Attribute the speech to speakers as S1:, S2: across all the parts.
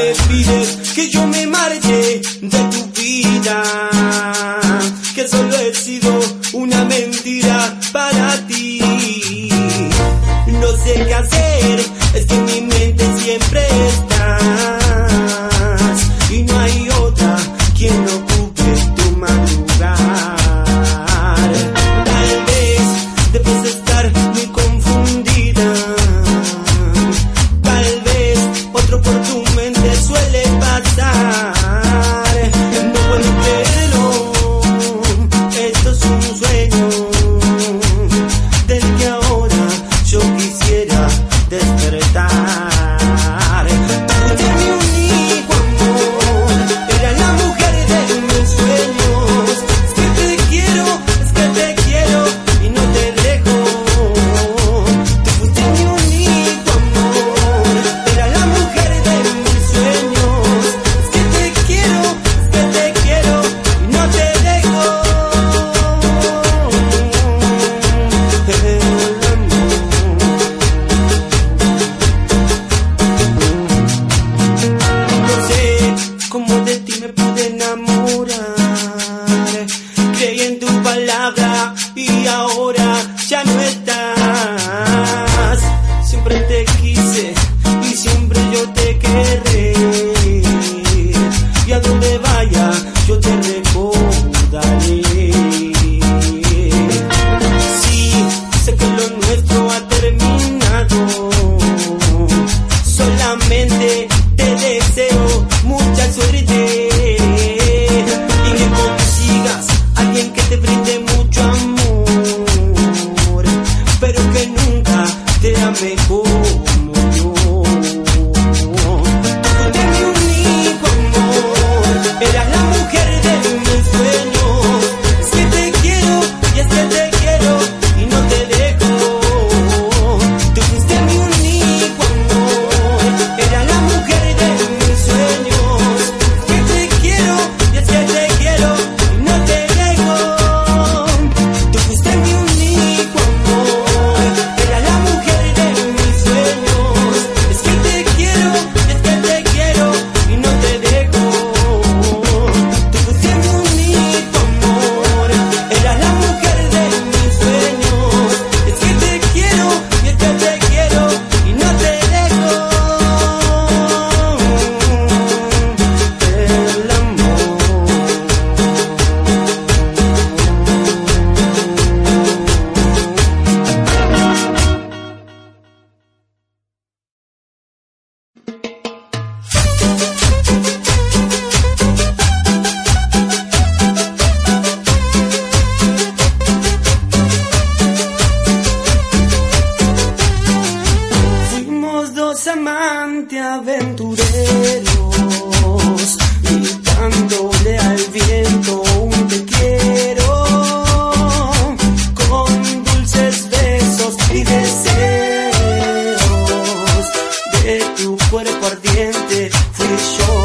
S1: me pides que yo me marche de tu vida, que solo he sido una mentira para ti. No sé qué hacer, es que mi mente siempre está. corazón.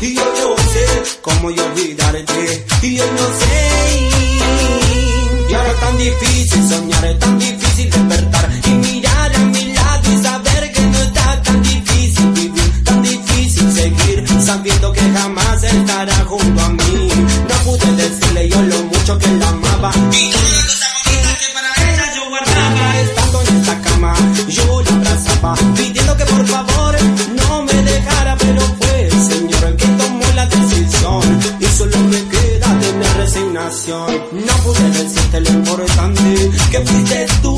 S1: y yo no sé cómo yo olvidarte. Y yo no sé. Y ahora es tan difícil soñar es tan difícil despertar. Y mirar a mi lado y saber que no está tan difícil vivir tan difícil seguir sabiendo que jamás estará junto a mí. No pude decirle yo lo mucho que la amaba. No pude decirte lo importante que fuiste tú.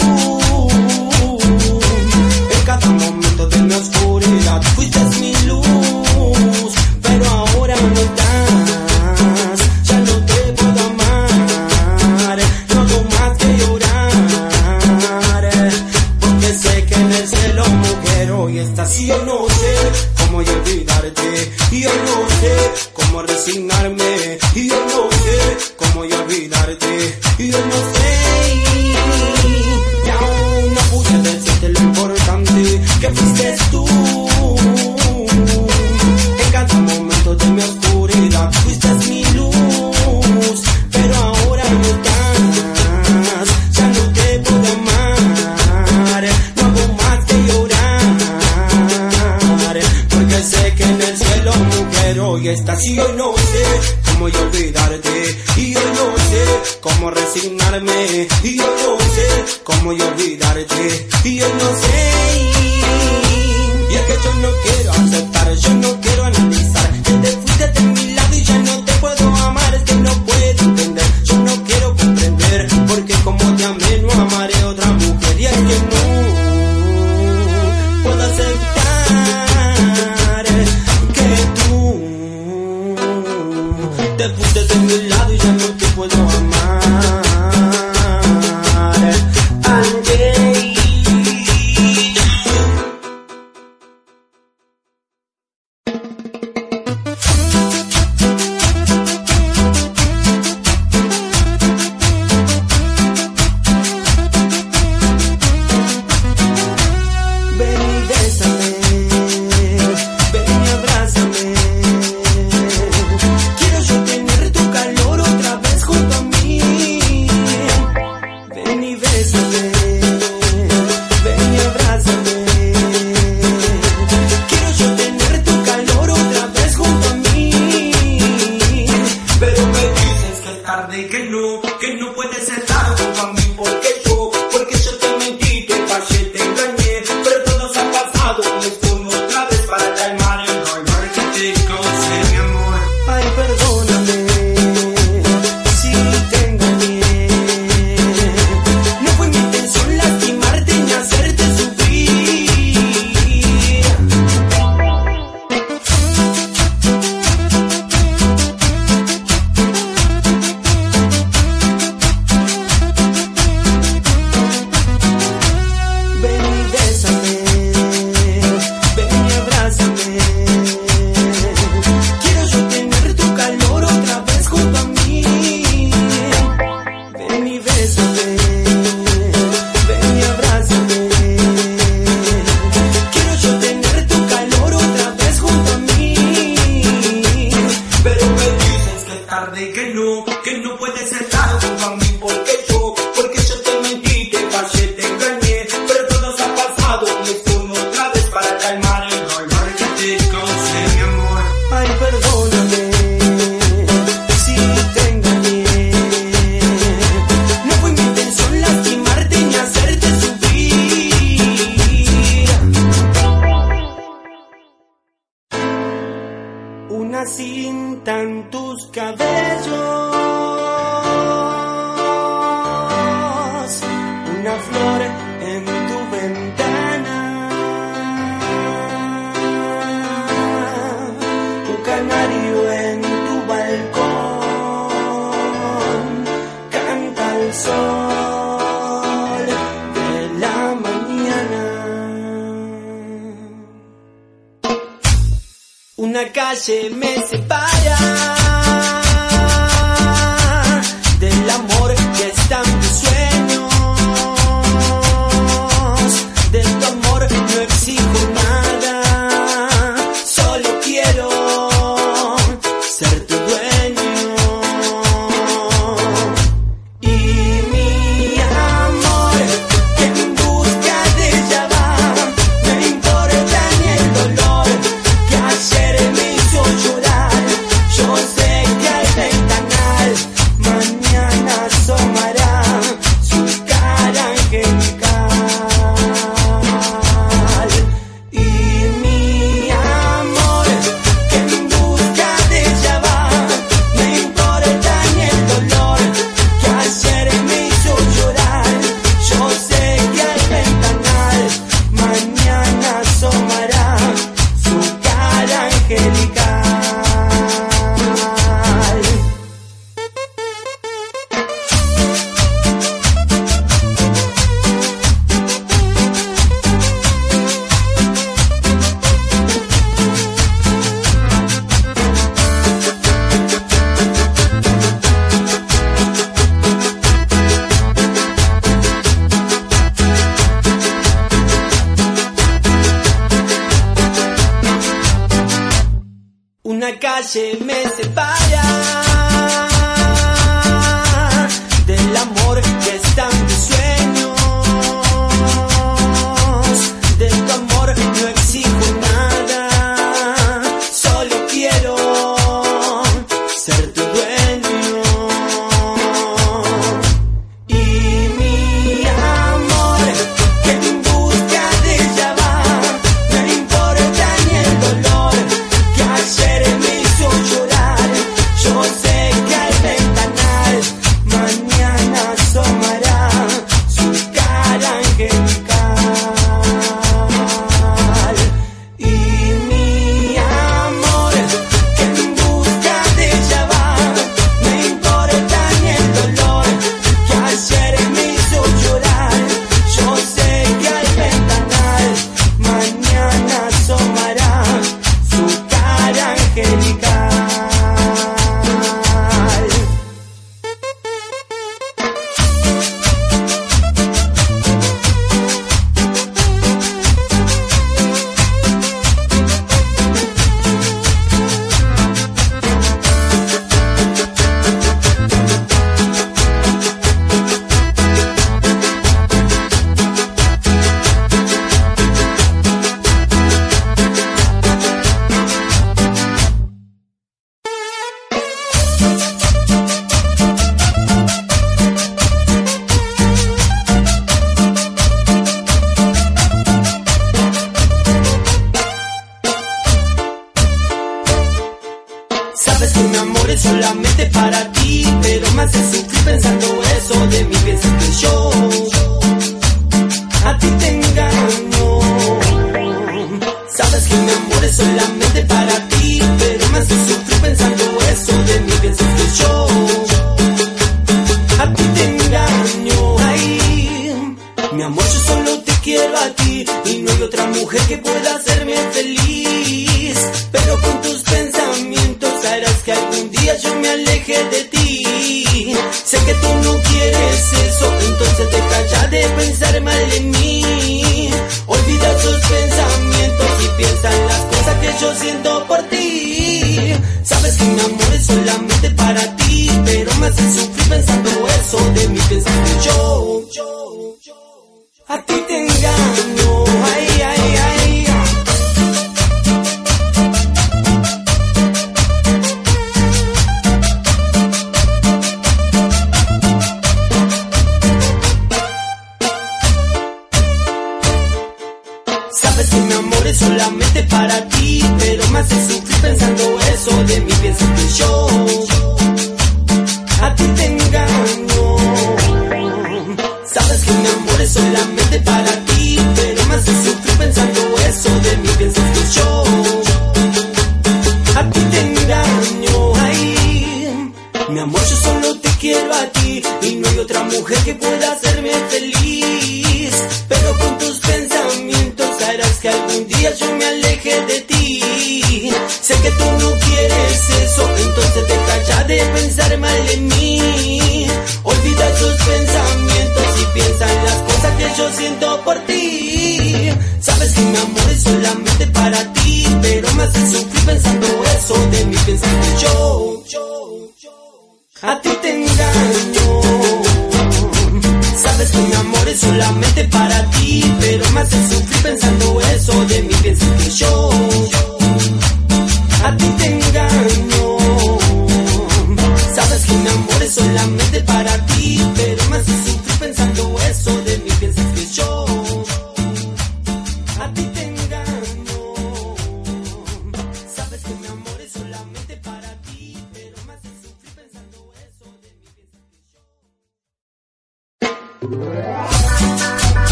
S1: Calle me separa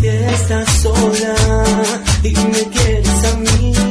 S1: que estás sola y me quieres a mí.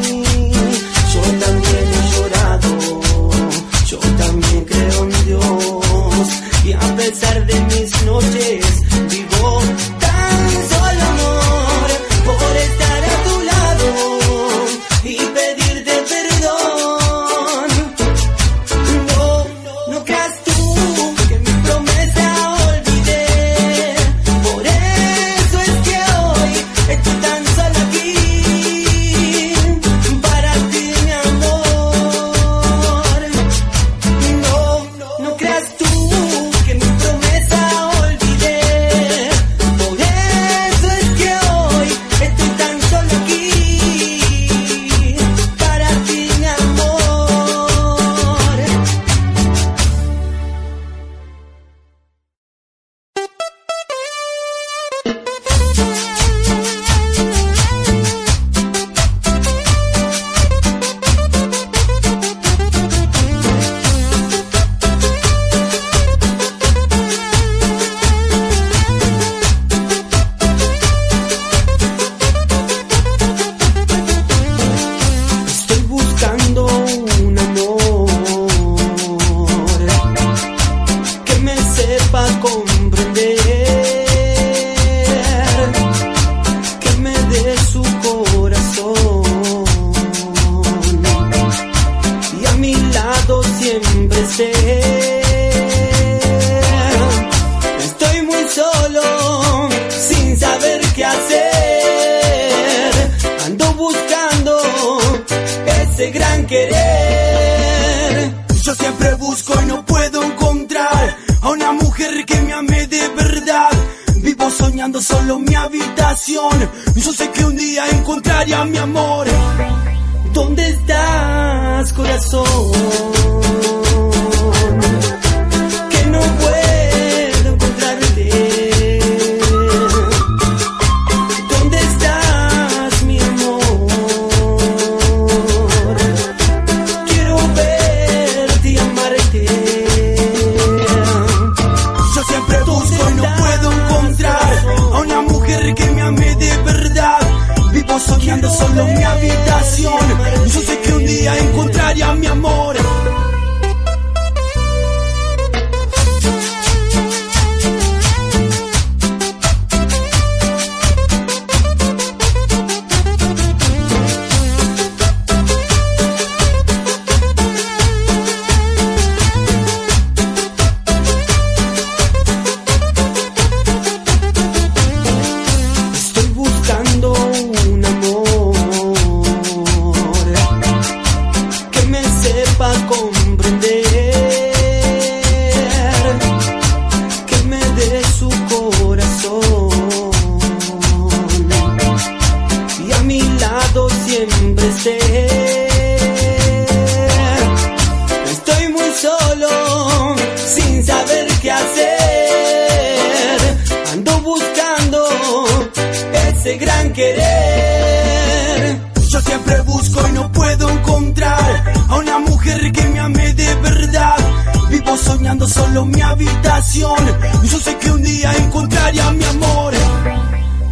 S1: mi
S2: habitación. Yo sé que un día encontraría mi amor.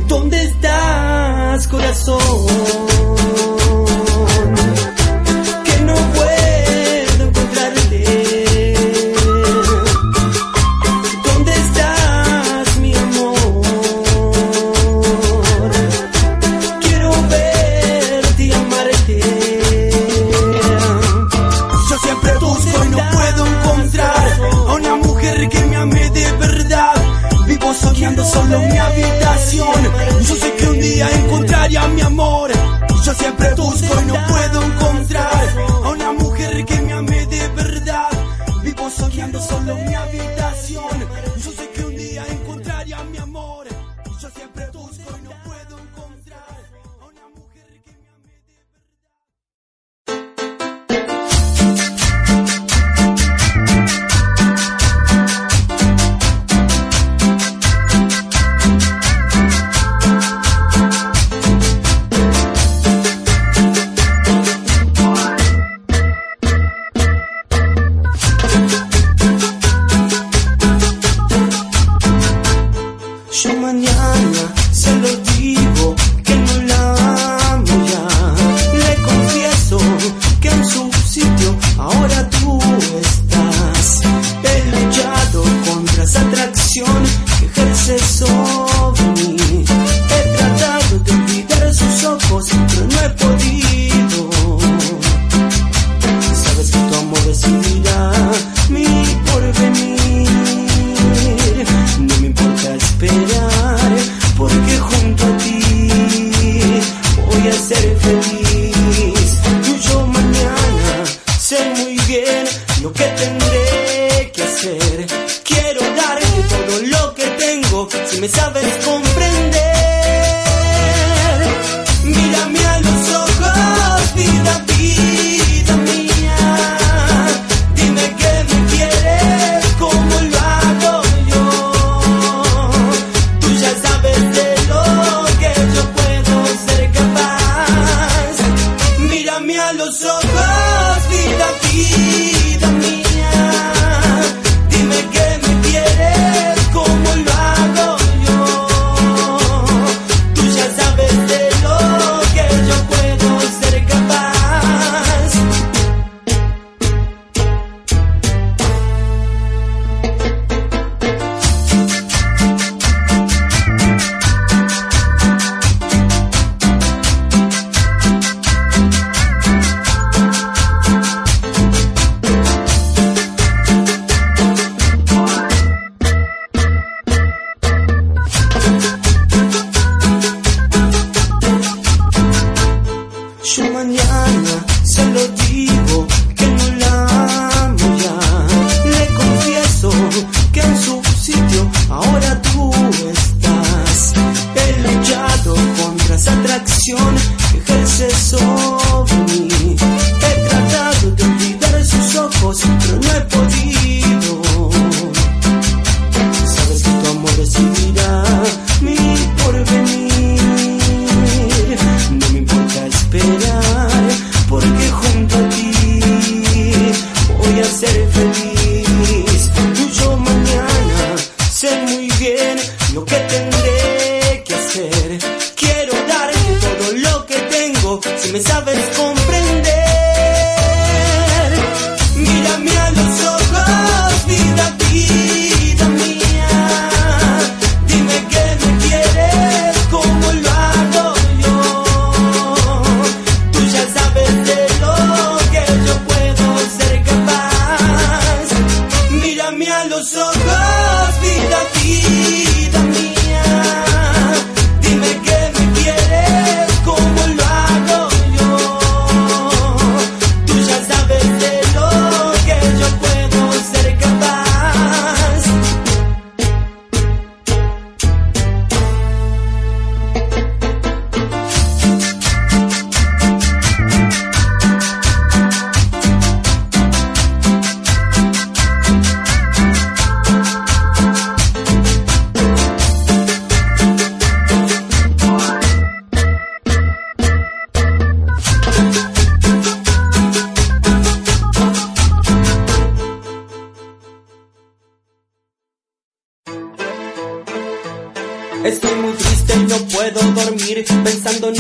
S1: ¿Dónde estás, corazón?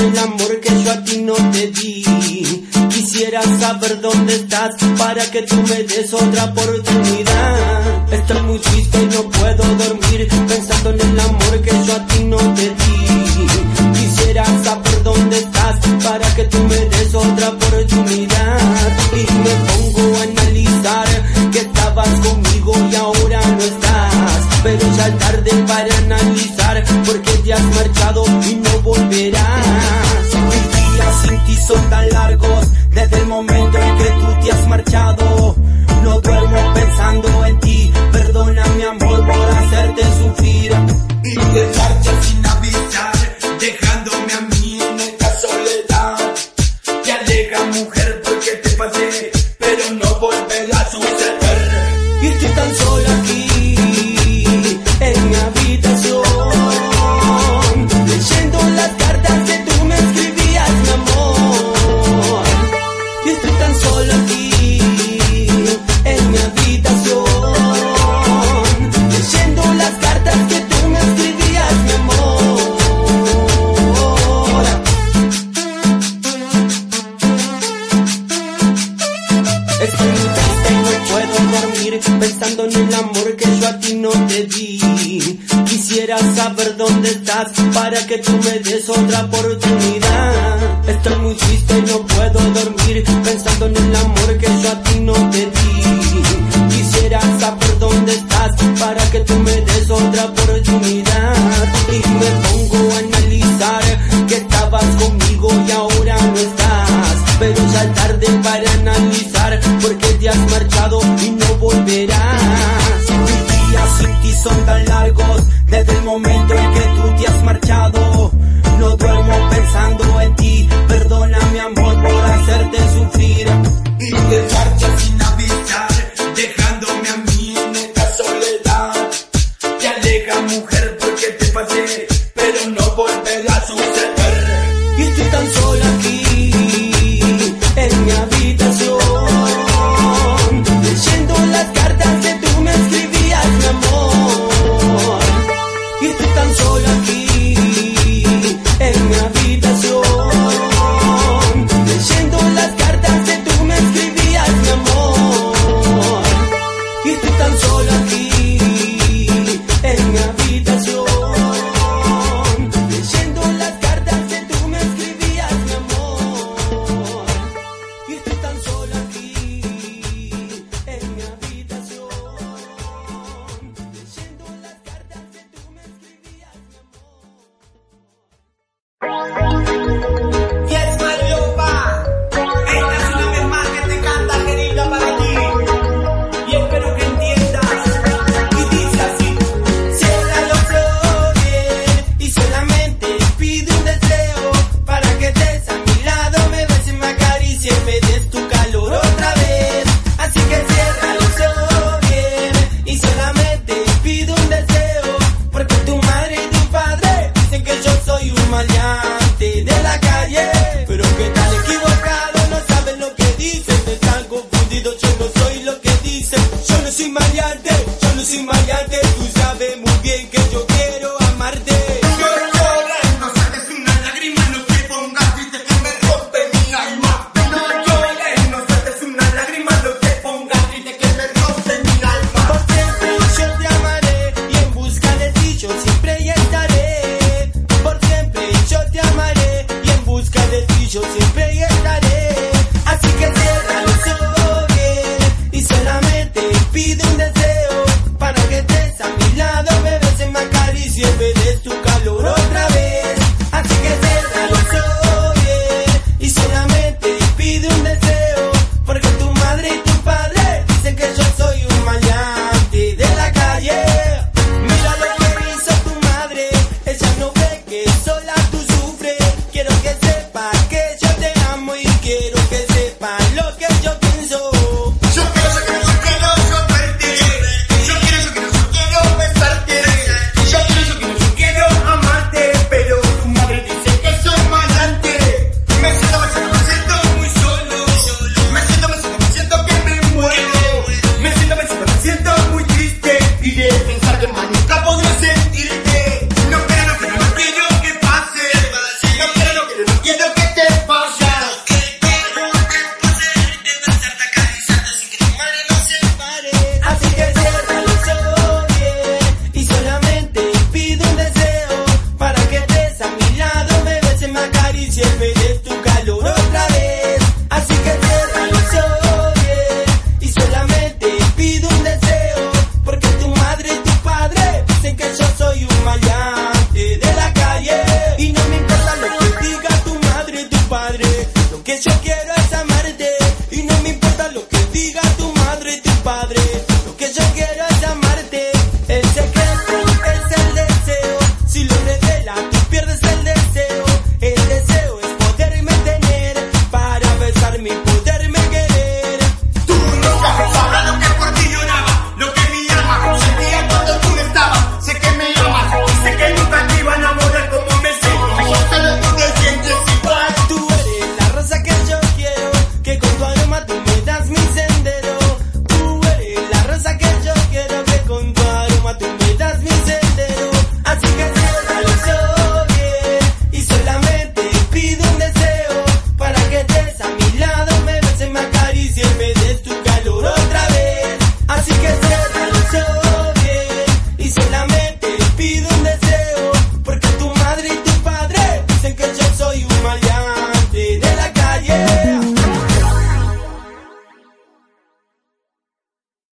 S1: el amor que yo a ti no te di. Quisiera saber dónde estás para que tú me des otra oportunidad.